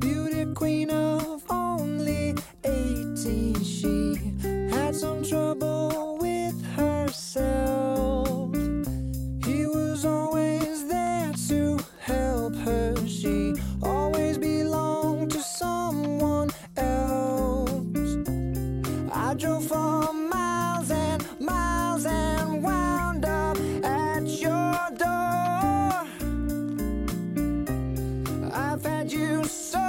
Beauty queen Had you so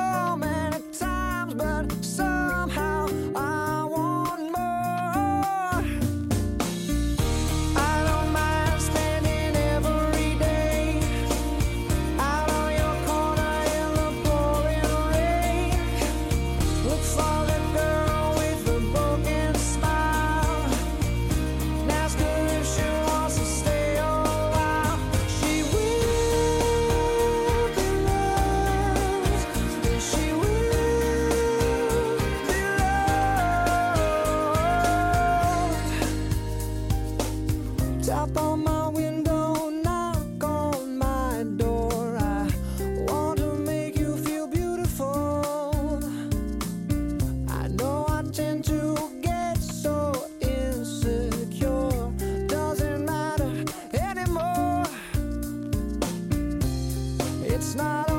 it's not